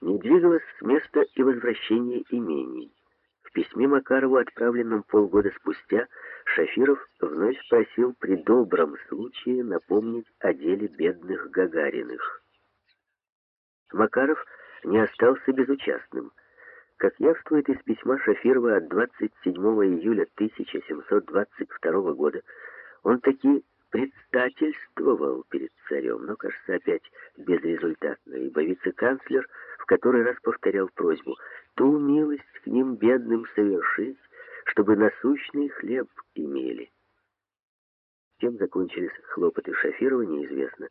Не двигалось с места и возвращение имений. В письме Макарову, отправленном полгода спустя, Шафиров вновь просил при добром случае напомнить о деле бедных Гагариных. Макаров не остался безучастным. Как явствует из письма Шафирова от 27 июля 1722 года, он таки предстательствовал перед царем, но, кажется, опять безрезультатно, ибо вице-канцлер который раз повторял просьбу «ту милость к ним бедным совершить, чтобы насущный хлеб имели». Чем закончились хлопоты Шафирова, неизвестно,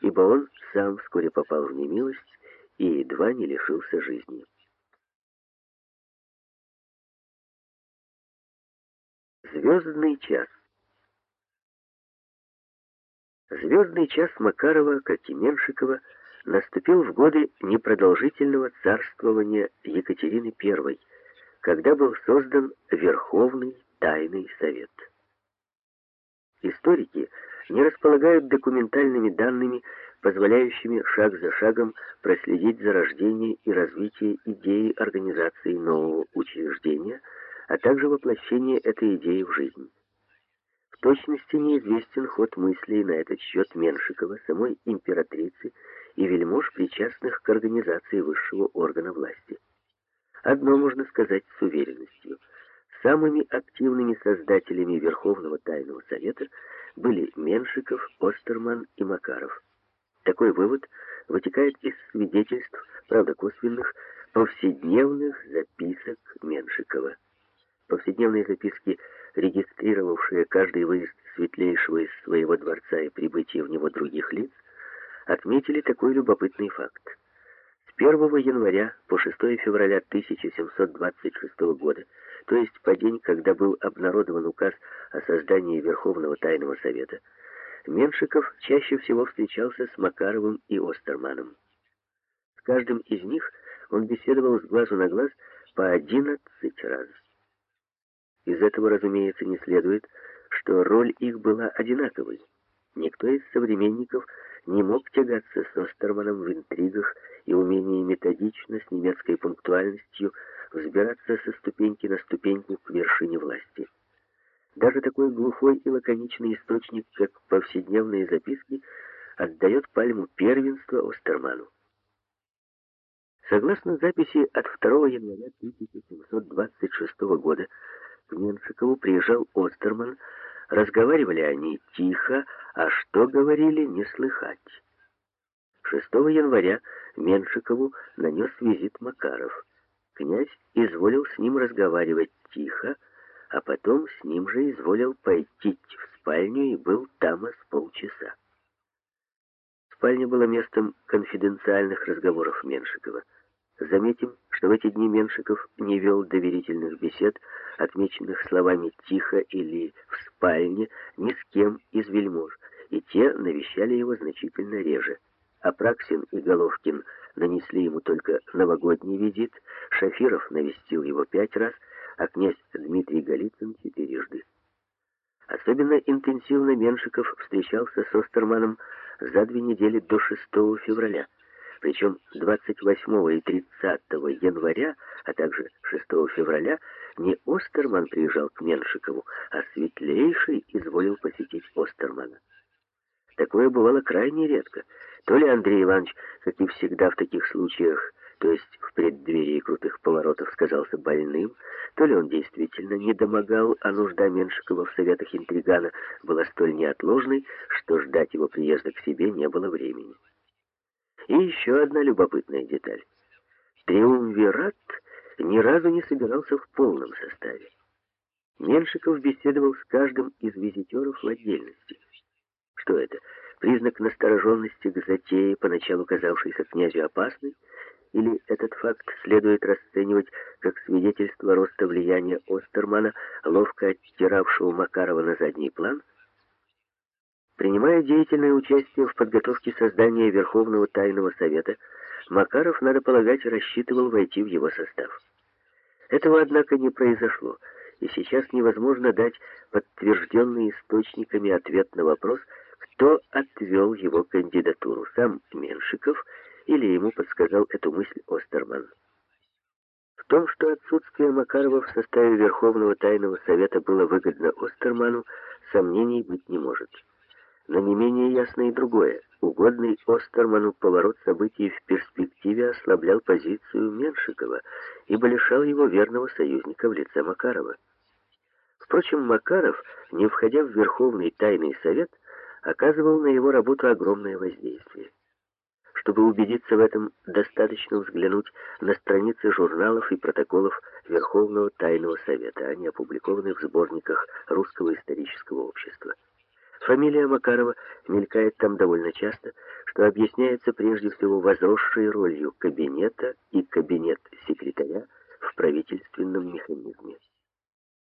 ибо он сам вскоре попал в немилость и едва не лишился жизни. Звездный час Звездный час Макарова, как и Меншикова, наступил в годы непродолжительного царствования Екатерины I, когда был создан Верховный Тайный Совет. Историки не располагают документальными данными, позволяющими шаг за шагом проследить зарождение и развитие идеи организации нового учреждения, а также воплощение этой идеи в жизнь. В точности неизвестен ход мыслей на этот счет Меншикова, самой императрицы и вельмож, причастных к организации высшего органа власти. Одно можно сказать с уверенностью. Самыми активными создателями Верховного Тайного Совета были Меншиков, Остерман и Макаров. Такой вывод вытекает из свидетельств, правда косвенных, повседневных записок Меншикова. Повседневные записки, регистрировавшие каждый выезд светлейшего из своего дворца и прибытие в него других лиц, отметили такой любопытный факт. С 1 января по 6 февраля 1726 года, то есть по день, когда был обнародован указ о создании Верховного Тайного Совета, Меншиков чаще всего встречался с Макаровым и Остерманом. С каждым из них он беседовал с глазу на глаз по 11 раз. Из этого, разумеется, не следует, что роль их была одинаковой. Никто из современников не мог тягаться с Остерманом в интригах и умении методично, с немецкой пунктуальностью, взбираться со ступеньки на ступеньку к вершине власти. Даже такой глухой и лаконичный источник, как повседневные записки, отдает пальму первенства Остерману. Согласно записи от 2 января 1726 года, к Меншикову приезжал Остерман, разговаривали они тихо, а что говорили, не слыхать. 6 января Меншикову нанес визит Макаров. Князь изволил с ним разговаривать тихо, а потом с ним же изволил пойти в спальню и был там с полчаса. Спальня была местом конфиденциальных разговоров Меншикова. Заметим, что в эти дни Меншиков не вел доверительных бесед, отмеченных словами «тихо» или «в спальне» ни с кем из вельмож, и те навещали его значительно реже. Апраксин и Головкин нанесли ему только новогодний визит, Шафиров навестил его пять раз, а князь Дмитрий Голицын четырежды. Особенно интенсивно Меншиков встречался с Остерманом за две недели до 6 февраля. Причем 28 и 30 января, а также 6 февраля, не Остерман приезжал к Меншикову, а Светлейший изволил посетить Остермана. Такое бывало крайне редко. То ли Андрей Иванович, как и всегда в таких случаях, то есть в преддверии крутых поворотов сказался больным, то ли он действительно не домогал, а нужда Меншикова в советах интригана была столь неотложной, что ждать его приезда к себе не было времени. И еще одна любопытная деталь. Триумвират ни разу не собирался в полном составе. Меншиков беседовал с каждым из визитеров в отдельности. Что это? Признак настороженности к затее, поначалу казавшейся князю опасной, или этот факт следует расценивать как свидетельство роста влияния Остермана, ловко оттиравшего Макарова на задний план – Принимая деятельное участие в подготовке создания Верховного Тайного Совета, Макаров, надо полагать, рассчитывал войти в его состав. Этого, однако, не произошло, и сейчас невозможно дать подтвержденный источниками ответ на вопрос, кто отвел его кандидатуру, сам Меншиков или ему подсказал эту мысль Остерман. В том, что отсутствие Макарова в составе Верховного Тайного Совета было выгодно Остерману, сомнений быть не может. Но не менее ясно и другое. Угодный Остерману поворот событий в перспективе ослаблял позицию Меншикова, ибо лишал его верного союзника в лице Макарова. Впрочем, Макаров, не входя в Верховный Тайный Совет, оказывал на его работу огромное воздействие. Чтобы убедиться в этом, достаточно взглянуть на страницы журналов и протоколов Верховного Тайного Совета. Они опубликованы в сборниках Русского исторического общества. Фамилия Макарова мелькает там довольно часто, что объясняется прежде всего возросшей ролью кабинета и кабинет секретаря в правительственном механизме.